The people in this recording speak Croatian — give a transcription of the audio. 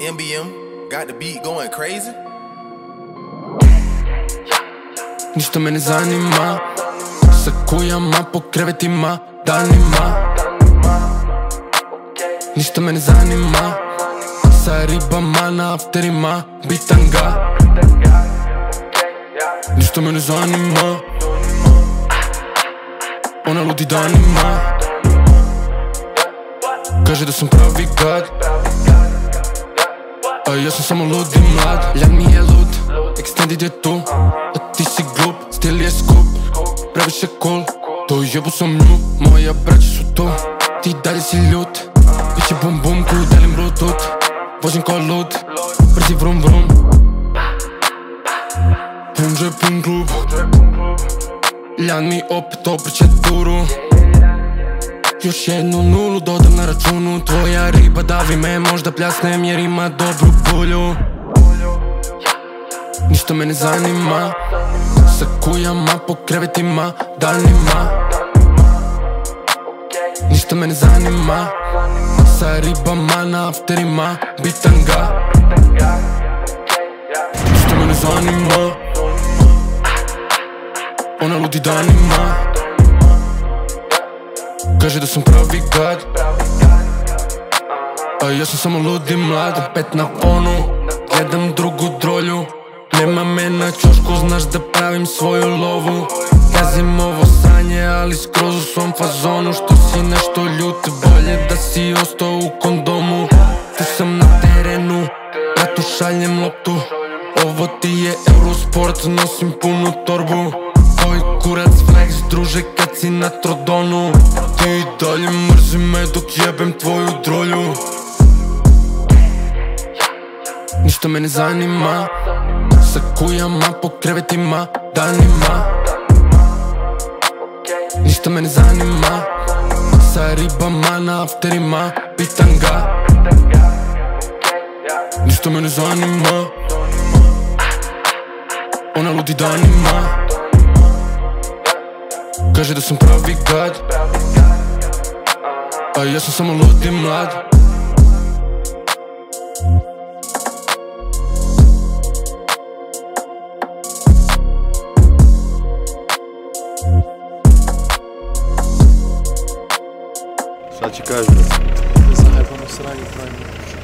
MBM got the beat going crazy. Ništa me ne zanima. Sa kujama po krevetima danima. Ništa me ne zanima. Sa ribama na afterima bitanga. Ništa me ne zanima. Ona ludi danima съм луд и млад, ляд ми е луд. Екстендид е ту, а ти си глуп Стили е скуп, правеше кол Той ебо съм ню, моя брат шуто Ти даде си лют, пичи бум-бум Кой отделен блутут, важен кой луд Бързи врум-врум Пунже пун клуб. Лян ми опит, опричет буру е još jednu nulu dodam na računu. Tvoja riba davi me, možda pljasnem jer ima dobru bulju. Ništa me ne zanima. Sa kujama po krevetima danima. Ništa me ne zanima. Sa ribama na afterima bitanga. Ništa me ne zanima. Ona ludi danima Kaže da sam pravi gad A ja sam samo ludi mlad. Pet na fonu Gledam drugu drolju. Nema me na čošku Znaš da pravim svoju lovu. Gazim ovo sanje Ali skroz u svom fazonu. Što si nešto ljut Bolje da si ostao u kondomu. Tu sam na terenu Bratu šaljem loptu. Ovo ti je Eurosport Nosim punu torbu. Tvoj kurac flex druže kad si na trodonu Ti i dalje mrzi me dok jebem tvoju drolju. Ništa me ne zanima. Sa kujama po krevetima danima. Ništa me ne zanima. Sa ribama na afterima bitanga Ništa me ne zanima. Ona ludi danima. Kaže da sam pravi gad a ja sam samo lud i mlad Šta ti kažeš? Ne znam, ja vam sranje pravim.